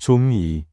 종이.